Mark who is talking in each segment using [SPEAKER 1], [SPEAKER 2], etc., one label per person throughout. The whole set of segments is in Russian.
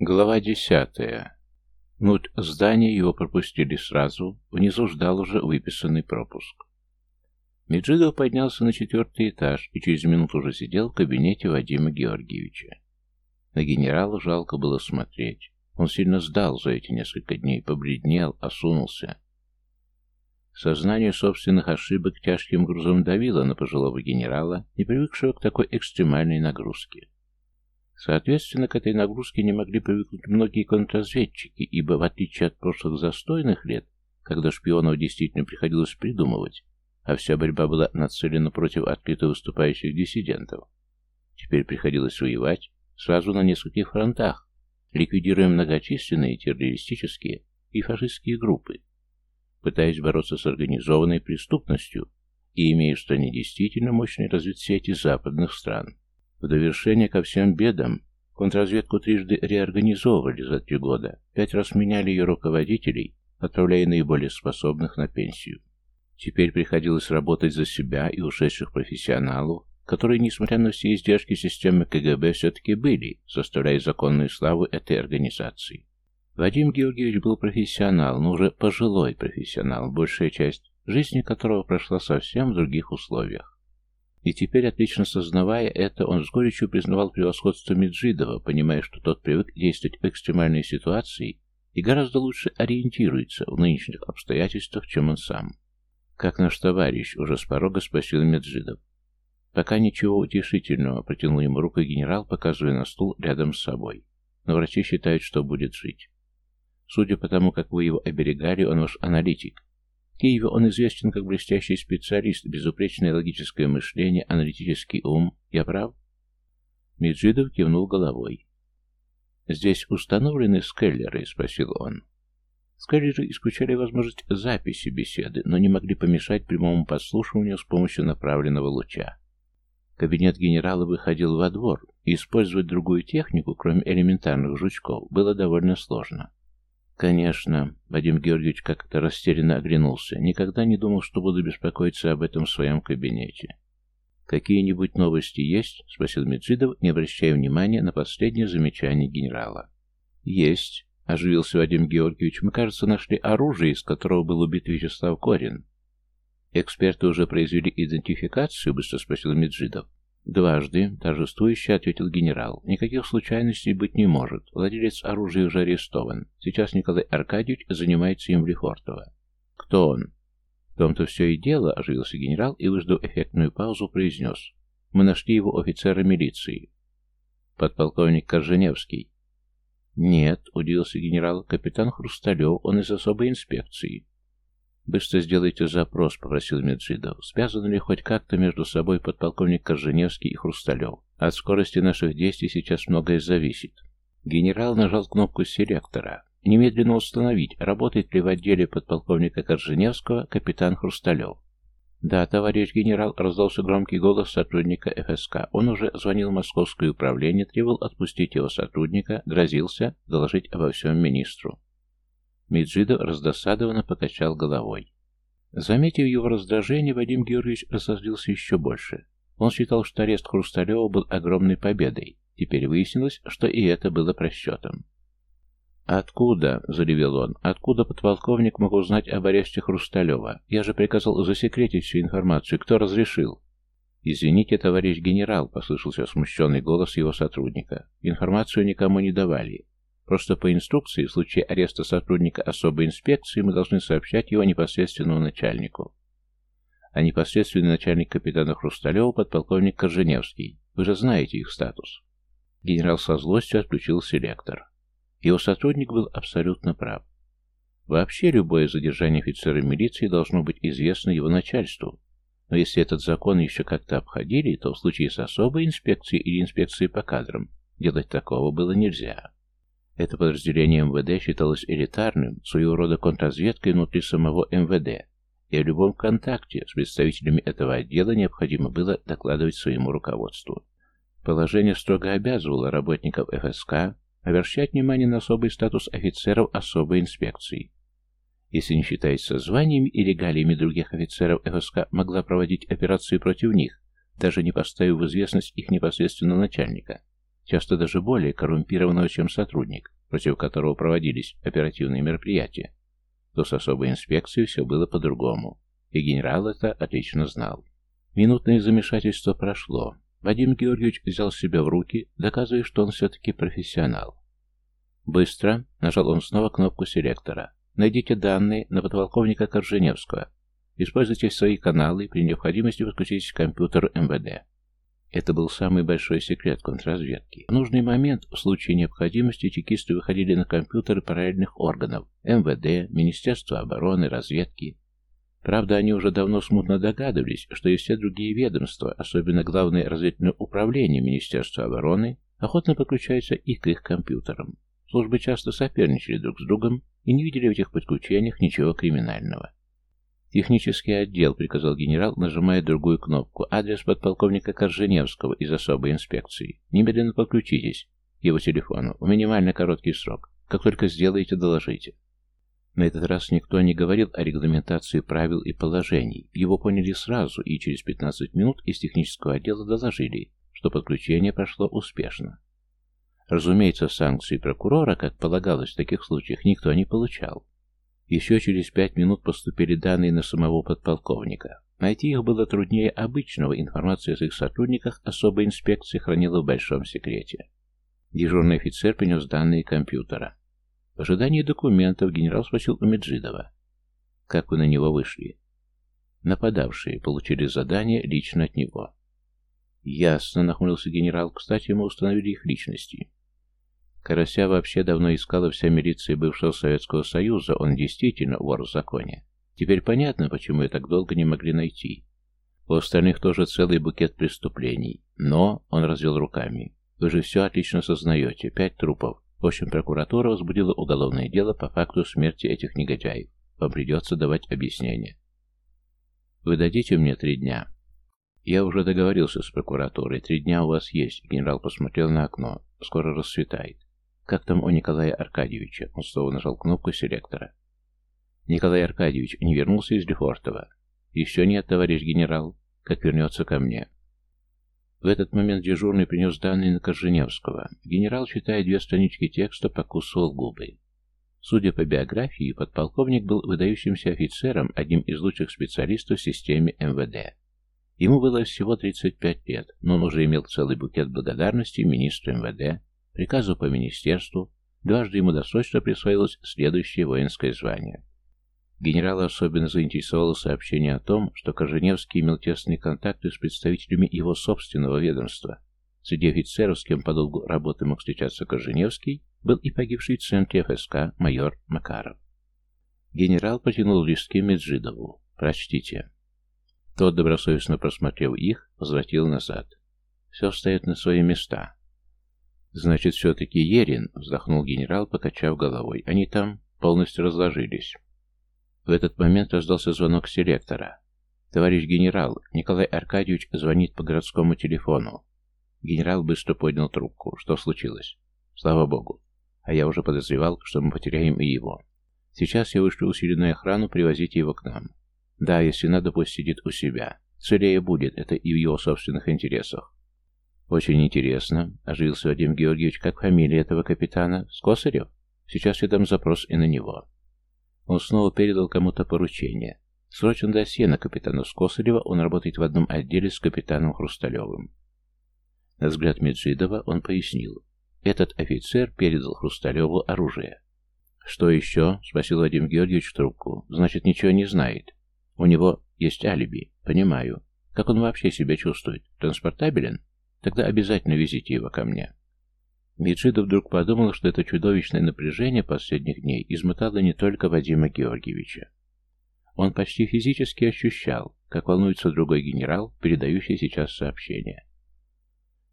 [SPEAKER 1] Глава десятая. Нут здания его пропустили сразу, внизу ждал уже выписанный пропуск. Меджидов поднялся на четвертый этаж и через минуту уже сидел в кабинете Вадима Георгиевича. На генерала жалко было смотреть. Он сильно сдал за эти несколько дней, побледнел, осунулся. Сознание собственных ошибок тяжким грузом давило на пожилого генерала, не привыкшего к такой экстремальной нагрузке. Соответственно, к этой нагрузке не могли привыкнуть многие контрразведчики, ибо, в отличие от прошлых застойных лет, когда шпионов действительно приходилось придумывать, а вся борьба была нацелена против открыто выступающих диссидентов, теперь приходилось воевать сразу на нескольких фронтах, ликвидируя многочисленные террористические и фашистские группы, пытаясь бороться с организованной преступностью и имея в стране действительно мощный развит западных стран. В довершение ко всем бедам, контрразведку трижды реорганизовывали за три года, пять раз меняли ее руководителей, отправляя наиболее способных на пенсию. Теперь приходилось работать за себя и ушедших профессионалов, которые, несмотря на все издержки системы КГБ, все-таки были, составляя законную славу этой организации. Вадим Георгиевич был профессионал, но уже пожилой профессионал, большая часть жизни которого прошла совсем в других условиях. И теперь отлично сознавая это, он с горечью признавал превосходство Меджидова, понимая, что тот привык действовать в экстремальной ситуации и гораздо лучше ориентируется в нынешних обстоятельствах, чем он сам. «Как наш товарищ?» — уже с порога спросил Меджидов. «Пока ничего утешительного», — протянул ему руку генерал, показывая на стул рядом с собой. «Но врачи считают, что будет жить. Судя по тому, как вы его оберегали, он ваш аналитик. В Киеве он известен как блестящий специалист, безупречное логическое мышление, аналитический ум. Я прав? Меджидов кивнул головой. «Здесь установлены скеллеры?» — спросил он. Скеллеры исключали возможность записи беседы, но не могли помешать прямому подслушиванию с помощью направленного луча. Кабинет генерала выходил во двор, и использовать другую технику, кроме элементарных жучков, было довольно сложно. Конечно, Вадим Георгиевич как-то растерянно оглянулся. Никогда не думал, что буду беспокоиться об этом в своем кабинете. «Какие-нибудь новости есть?» — спросил Меджидов, не обращая внимания на последнее замечание генерала. «Есть», — оживился Вадим Георгиевич. «Мы, кажется, нашли оружие, из которого был убит Вячеслав Корин». «Эксперты уже произвели идентификацию?» — быстро спросил Меджидов. Дважды торжествующе ответил генерал. Никаких случайностей быть не может. Владелец оружия уже арестован. Сейчас Николай Аркадьевич занимается им в Лефортово. Кто он? В том-то все и дело, оживился генерал и, выждав эффектную паузу, произнес. Мы нашли его офицера милиции. Подполковник Корженевский. Нет, удивился генерал, капитан Хрусталев, он из особой инспекции. Быстро сделайте запрос, попросил Меджидов. Связаны ли хоть как-то между собой подполковник Корженевский и Хрусталев? От скорости наших действий сейчас многое зависит. Генерал нажал кнопку селектора. Немедленно установить, работает ли в отделе подполковника Корженевского капитан Хрусталев. «Да, товарищ генерал», — раздался громкий голос сотрудника ФСК. Он уже звонил в московское управление, требовал отпустить его сотрудника, грозился доложить обо всем министру. Меджида раздосадованно покачал головой. Заметив его раздражение, Вадим Георгиевич разозлился еще больше. Он считал, что арест Хрусталева был огромной победой. Теперь выяснилось, что и это было просчетом. «Откуда?» – заревел он. «Откуда подполковник мог узнать об аресте Хрусталева? Я же приказал засекретить всю информацию. Кто разрешил?» «Извините, товарищ генерал», – послышался смущенный голос его сотрудника. «Информацию никому не давали. Просто по инструкции, в случае ареста сотрудника особой инспекции, мы должны сообщать его непосредственному начальнику. А непосредственный начальник капитана Хрусталева подполковник Корженевский. Вы же знаете их статус. Генерал со злостью отключил селектор. Его сотрудник был абсолютно прав. Вообще любое задержание офицера милиции должно быть известно его начальству. Но если этот закон еще как-то обходили, то в случае с особой инспекцией или инспекцией по кадрам делать такого было нельзя. Это подразделение МВД считалось элитарным, своего рода контрразведкой внутри самого МВД, и о любом контакте с представителями этого отдела необходимо было докладывать своему руководству. Положение строго обязывало работников ФСК обращать внимание на особый статус офицеров особой инспекции. Если не считаясь со званиями и регалиями других офицеров, ФСК могла проводить операции против них, даже не поставив в известность их непосредственно начальника – Часто даже более коррумпированного, чем сотрудник, против которого проводились оперативные мероприятия. То с особой инспекцией все было по-другому, и генерал это отлично знал. Минутное замешательство прошло. Вадим Георгиевич взял себя в руки, доказывая, что он все-таки профессионал. «Быстро!» – нажал он снова кнопку селектора. «Найдите данные на подполковника Корженевского. Используйте свои каналы при необходимости подключитесь к компьютеру МВД. Это был самый большой секрет контрразведки. В нужный момент, в случае необходимости, чекисты выходили на компьютеры параллельных органов МВД, Министерства обороны, разведки. Правда, они уже давно смутно догадывались, что и все другие ведомства, особенно Главное разведывательное управление Министерства обороны, охотно подключаются и к их компьютерам. Службы часто соперничали друг с другом и не видели в этих подключениях ничего криминального. Технический отдел приказал генерал, нажимая другую кнопку. Адрес подполковника Корженевского из особой инспекции. Немедленно подключитесь к его телефону. В минимально короткий срок. Как только сделаете, доложите. На этот раз никто не говорил о регламентации правил и положений. Его поняли сразу, и через 15 минут из технического отдела доложили, что подключение прошло успешно. Разумеется, санкции прокурора, как полагалось в таких случаях, никто не получал. Еще через пять минут поступили данные на самого подполковника. Найти их было труднее обычного, информация о их сотрудниках особой инспекции хранила в большом секрете. Дежурный офицер принес данные компьютера. В ожидании документов генерал спросил у Меджидова. «Как вы на него вышли?» Нападавшие получили задание лично от него. «Ясно», — нахмурился генерал. «Кстати, мы установили их личности». Карася вообще давно искала вся милиции бывшего Советского Союза, он действительно вор в законе. Теперь понятно, почему ее так долго не могли найти. У остальных тоже целый букет преступлений. Но он развел руками. Вы же все отлично сознаете. Пять трупов. В общем, прокуратура возбудила уголовное дело по факту смерти этих негодяев. Вам придется давать объяснение. Вы дадите мне три дня? Я уже договорился с прокуратурой. Три дня у вас есть. Генерал посмотрел на окно. Скоро расцветает как там у Николая Аркадьевича. Он снова нажал кнопку селектора. Николай Аркадьевич не вернулся из Лефортова. Еще нет, товарищ генерал, как вернется ко мне. В этот момент дежурный принес данные на Корженевского. Генерал, читая две странички текста, покусывал губы. Судя по биографии, подполковник был выдающимся офицером, одним из лучших специалистов в системе МВД. Ему было всего 35 лет, но он уже имел целый букет благодарности министру МВД, Приказу по министерству дважды ему досрочно присвоилось следующее воинское звание. Генерала особенно заинтересовало сообщение о том, что Корженевский имел тесные контакты с представителями его собственного ведомства. Среди офицеров, с кем по долгу работы мог встречаться Корженевский, был и погибший в ФСК майор Макаров. Генерал потянул листки Меджидову. «Прочтите». Тот, добросовестно просмотрел их, возвратил назад. «Все встает на свои места. Значит, все-таки Ерин, вздохнул генерал, покачав головой. Они там полностью разложились. В этот момент раздался звонок селектора. «Товарищ генерал, Николай Аркадьевич звонит по городскому телефону». Генерал быстро поднял трубку. «Что случилось?» «Слава богу. А я уже подозревал, что мы потеряем и его. Сейчас я вышлю усиленную охрану, привозите его к нам. Да, если надо, пусть сидит у себя. Целее будет, это и в его собственных интересах. Очень интересно. Оживился Вадим Георгиевич. Как фамилия этого капитана? Скосарев? Сейчас я дам запрос и на него. Он снова передал кому-то поручение. Срочно досье на капитана Скосарева. Он работает в одном отделе с капитаном Хрусталевым. На взгляд Меджидова он пояснил. Этот офицер передал Хрусталеву оружие. «Что еще?» — спросил Вадим Георгиевич в трубку. «Значит, ничего не знает. У него есть алиби. Понимаю. Как он вообще себя чувствует? Транспортабелен?» Тогда обязательно везите его ко мне». Меджидов вдруг подумал, что это чудовищное напряжение последних дней измотало не только Вадима Георгиевича. Он почти физически ощущал, как волнуется другой генерал, передающий сейчас сообщение.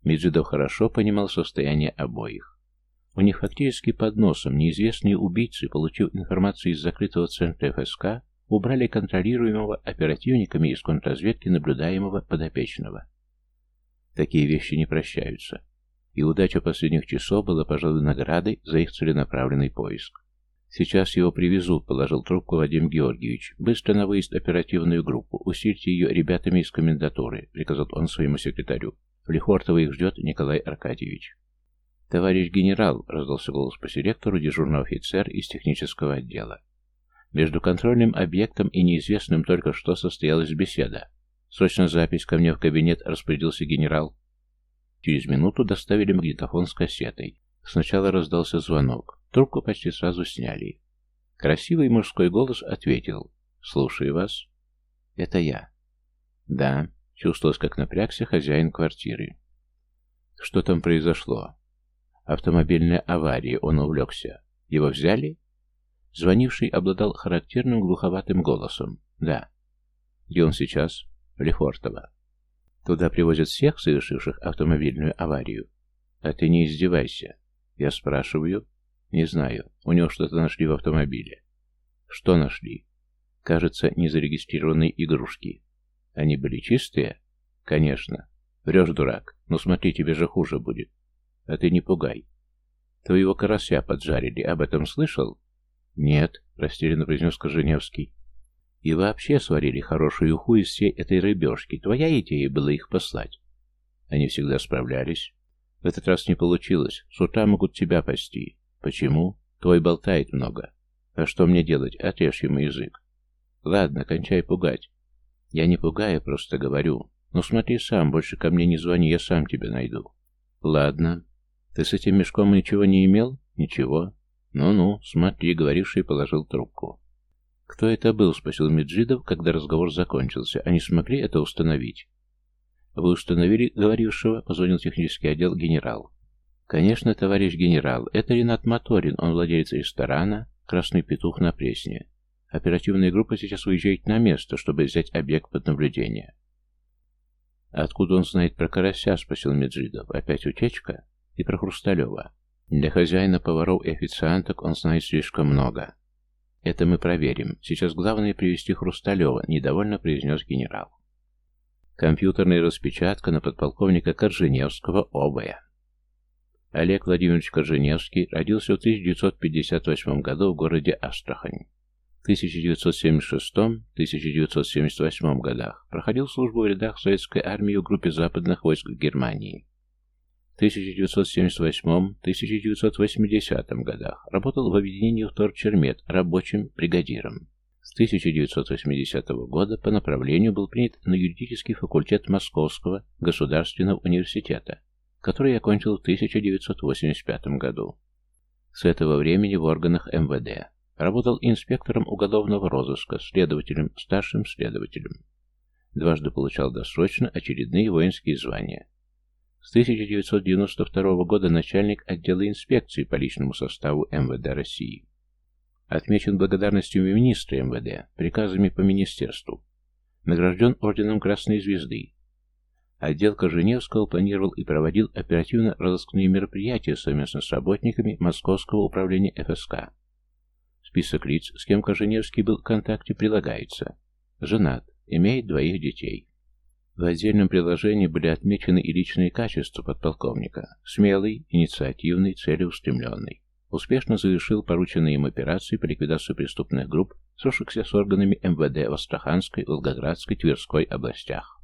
[SPEAKER 1] Меджидов хорошо понимал состояние обоих. У них фактически под носом неизвестные убийцы, получив информацию из закрытого центра ФСК, убрали контролируемого оперативниками из контрразведки наблюдаемого подопечного – Такие вещи не прощаются. И удача последних часов была, пожалуй, наградой за их целенаправленный поиск. «Сейчас его привезут», — положил трубку Вадим Георгиевич. «Быстро на выезд оперативную группу. Усильте ее ребятами из комендатуры», — приказал он своему секретарю. В «Лихортова их ждет Николай Аркадьевич». «Товарищ генерал», — раздался голос по селектору дежурный офицер из технического отдела. Между контрольным объектом и неизвестным только что состоялась беседа, Срочно запись ко мне в кабинет, распорядился генерал. Через минуту доставили магнитофон с кассетой. Сначала раздался звонок. Трубку почти сразу сняли. Красивый мужской голос ответил. «Слушаю вас». «Это я». «Да», — чувствовалось, как напрягся хозяин квартиры. «Что там произошло?» «Автомобильная авария, он увлекся. Его взяли?» Звонивший обладал характерным глуховатым голосом. «Да». «Где он сейчас?» Лефортово. Туда привозят всех совершивших автомобильную аварию. А ты не издевайся. Я спрашиваю. Не знаю. У него что-то нашли в автомобиле. Что нашли? Кажется, незарегистрированные игрушки. Они были чистые? Конечно. Врешь, дурак. Но смотри, тебе же хуже будет. А ты не пугай. Твоего карася поджарили. Об этом слышал? Нет, растерянно произнес Коженевский и вообще сварили хорошую хуй из всей этой рыбешки, твоя идея была их послать. Они всегда справлялись. В этот раз не получилось, с утра могут тебя пасти. Почему? Твой болтает много. А что мне делать, отрежь ему язык. Ладно, кончай пугать. Я не пугаю, просто говорю. Ну смотри сам, больше ко мне не звони, я сам тебя найду. Ладно. Ты с этим мешком ничего не имел? Ничего. Ну-ну, смотри, говоривший положил трубку. Кто это был? спросил Меджидов, когда разговор закончился. Они смогли это установить? Вы установили говорившего, позвонил технический отдел генерал. Конечно, товарищ генерал, это Ренат Моторин, он владелец ресторана «Красный петух» на Пресне. Оперативная группа сейчас уезжает на место, чтобы взять объект под наблюдение. «Откуда он знает про карася?» — спросил Меджидов. «Опять утечка?» «И про Хрусталева?» «Для хозяина, поваров и официанток он знает слишком много. Это мы проверим. Сейчас главное привести Хрусталева, недовольно произнес генерал. Компьютерная распечатка на подполковника Корженевского обоя. Олег Владимирович Корженевский родился в 1958 году в городе Астрахань. В 1976-1978 годах проходил службу в рядах советской армии в группе западных войск Германии. 1978-1980 годах работал в объединении «Вторчермет» рабочим бригадиром. С 1980 года по направлению был принят на юридический факультет Московского государственного университета, который окончил в 1985 году. С этого времени в органах МВД работал инспектором уголовного розыска, следователем, старшим следователем. Дважды получал досрочно очередные воинские звания – с 1992 года начальник отдела инспекции по личному составу МВД России. Отмечен благодарностью министра МВД, приказами по министерству. Награжден орденом Красной Звезды. Отдел Коженевского планировал и проводил оперативно-розыскные мероприятия совместно с работниками Московского управления ФСК. Список лиц, с кем Коженевский был в контакте, прилагается. Женат, имеет двоих детей в отдельном приложении были отмечены и личные качества подполковника. Смелый, инициативный, целеустремленный. Успешно завершил порученные им операции по ликвидации преступных групп, сошихся с органами МВД в Астраханской, Волгоградской, Тверской областях.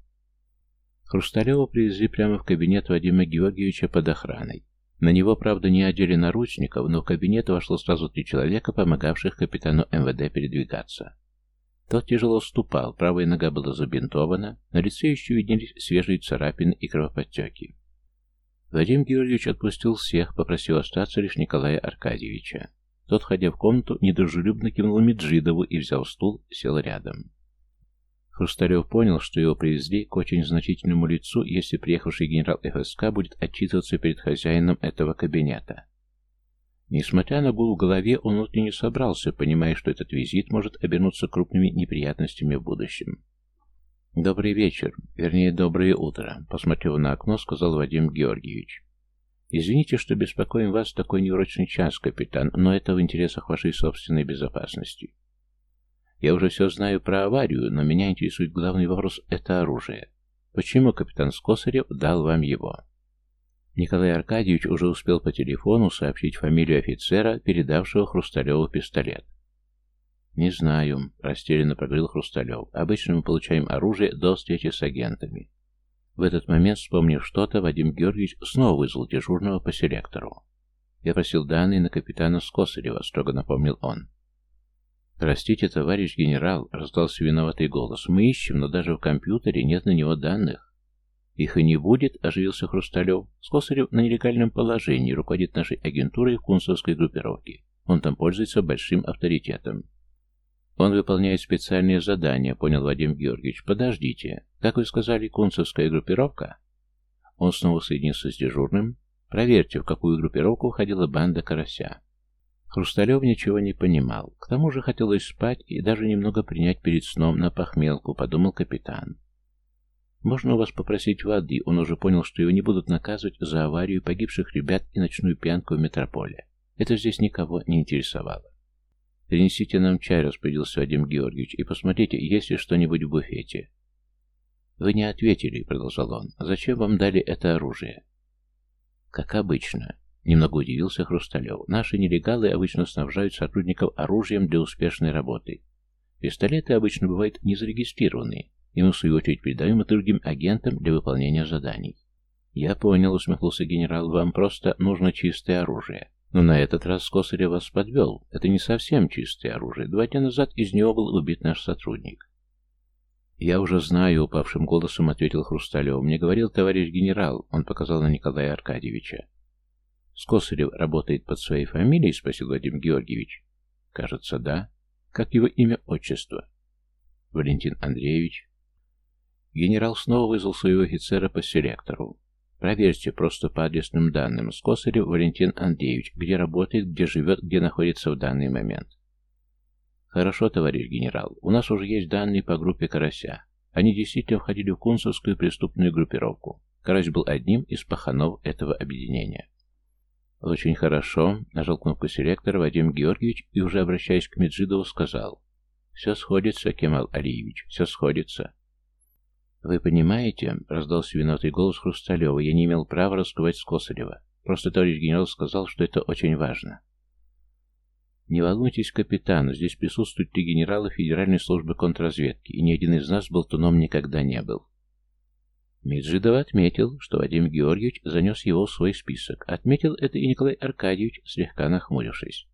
[SPEAKER 1] Хрусталева привезли прямо в кабинет Вадима Георгиевича под охраной. На него, правда, не одели наручников, но в кабинет вошло сразу три человека, помогавших капитану МВД передвигаться. Тот тяжело ступал, правая нога была забинтована, на лице еще виднелись свежие царапины и кровоподтеки. Вадим Георгиевич отпустил всех, попросил остаться лишь Николая Аркадьевича. Тот, ходя в комнату, недружелюбно кивнул Меджидову и взял стул, сел рядом. Хрусталев понял, что его привезли к очень значительному лицу, если приехавший генерал ФСК будет отчитываться перед хозяином этого кабинета. Несмотря на гул в голове, он внутренне собрался, понимая, что этот визит может обернуться крупными неприятностями в будущем. «Добрый вечер, вернее, доброе утро», — посмотрев на окно, сказал Вадим Георгиевич. «Извините, что беспокоим вас в такой неурочный час, капитан, но это в интересах вашей собственной безопасности. Я уже все знаю про аварию, но меня интересует главный вопрос — это оружие. Почему капитан Скосарев дал вам его?» Николай Аркадьевич уже успел по телефону сообщить фамилию офицера, передавшего Хрусталеву пистолет. «Не знаю», – растерянно проговорил Хрусталев. «Обычно мы получаем оружие до встречи с агентами». В этот момент, вспомнив что-то, Вадим Георгиевич снова вызвал дежурного по селектору. «Я просил данные на капитана Скосарева», — строго напомнил он. «Простите, товарищ генерал», — раздался виноватый голос. «Мы ищем, но даже в компьютере нет на него данных». Их и не будет, а оживился Хрусталев. С Косарев на нелегальном положении руководит нашей агентурой кунцевской группировки. Он там пользуется большим авторитетом. Он выполняет специальные задания, понял Вадим Георгиевич. Подождите. Как вы сказали, кунцевская группировка? Он снова соединился с дежурным. Проверьте, в какую группировку входила банда Карася. Хрусталев ничего не понимал. К тому же хотелось спать и даже немного принять перед сном на похмелку, подумал капитан. Можно у вас попросить воды, он уже понял, что его не будут наказывать за аварию погибших ребят и ночную пьянку в метрополе. Это здесь никого не интересовало. «Принесите нам чай», — распорядился Вадим Георгиевич, — «и посмотрите, есть ли что-нибудь в буфете». «Вы не ответили», — продолжал он, — «зачем вам дали это оружие?» «Как обычно», — немного удивился Хрусталев, — «наши нелегалы обычно снабжают сотрудников оружием для успешной работы. Пистолеты обычно бывают незарегистрированные, Ему, в свою очередь, передаем и другим агентам для выполнения заданий. Я понял, усмехнулся генерал, вам просто нужно чистое оружие. Но на этот раз Косаря вас подвел. Это не совсем чистое оружие. Два дня назад из него был убит наш сотрудник. «Я уже знаю», — упавшим голосом ответил Хрусталев. «Мне говорил товарищ генерал», — он показал на Николая Аркадьевича. «Скосарев работает под своей фамилией?» — спросил Вадим Георгиевич. «Кажется, да. Как его имя, отчество?» «Валентин Андреевич». Генерал снова вызвал своего офицера по селектору. «Проверьте просто по адресным данным, с Косарев Валентин Андреевич, где работает, где живет, где находится в данный момент». «Хорошо, товарищ генерал, у нас уже есть данные по группе Карася. Они действительно входили в кунцевскую преступную группировку. Карась был одним из паханов этого объединения». «Очень хорошо», — нажал кнопку селектора Вадим Георгиевич и, уже обращаясь к Меджидову, сказал. «Все сходится, Кемал Алиевич, все сходится. Вы понимаете, раздался виноватый голос Хрусталева, я не имел права разговаривать с Косарева. Просто товарищ генерал сказал, что это очень важно. Не волнуйтесь, капитан, здесь присутствуют три генерала Федеральной службы контрразведки, и ни один из нас болтуном никогда не был. Меджидов отметил, что Вадим Георгиевич занес его в свой список. Отметил это и Николай Аркадьевич, слегка нахмурившись.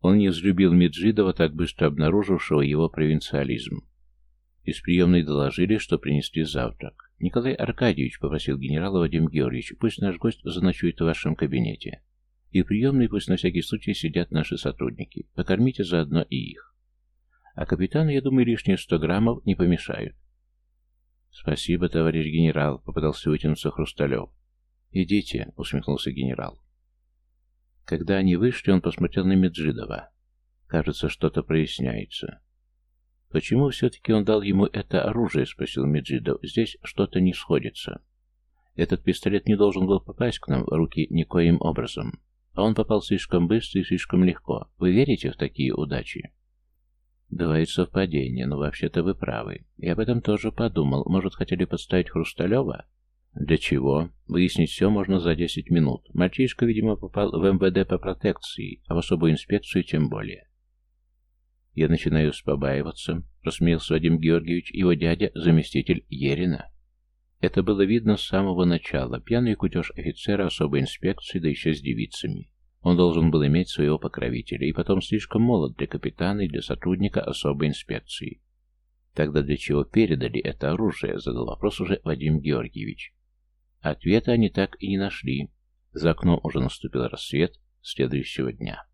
[SPEAKER 1] Он не взлюбил Меджидова, так быстро обнаружившего его провинциализм. Из приемной доложили, что принесли завтрак. Николай Аркадьевич попросил генерала Вадим Георгиевич, пусть наш гость заночует в вашем кабинете. И в приемной пусть на всякий случай сидят наши сотрудники. Покормите заодно и их. А капитану, я думаю, лишние сто граммов не помешают. Спасибо, товарищ генерал, попытался вытянуться Хрусталев. Идите, усмехнулся генерал. Когда они вышли, он посмотрел на Меджидова. Кажется, что-то проясняется. Почему все-таки он дал ему это оружие?» — спросил Меджидов. «Здесь что-то не сходится. Этот пистолет не должен был попасть к нам в руки никоим образом. А он попал слишком быстро и слишком легко. Вы верите в такие удачи?» «Бывает совпадение, но вообще-то вы правы. Я об этом тоже подумал. Может, хотели подставить Хрусталева?» «Для чего?» «Выяснить все можно за 10 минут. Мальчишка, видимо, попал в МВД по протекции, а в особую инспекцию тем более. Я начинаю побаиваться, рассмеялся Вадим Георгиевич, его дядя, заместитель Ерина. Это было видно с самого начала. Пьяный кутеж офицера особой инспекции, да еще с девицами. Он должен был иметь своего покровителя, и потом слишком молод для капитана и для сотрудника особой инспекции. Тогда для чего передали это оружие, задал вопрос уже Вадим Георгиевич. Ответа они так и не нашли. За окном уже наступил рассвет следующего дня.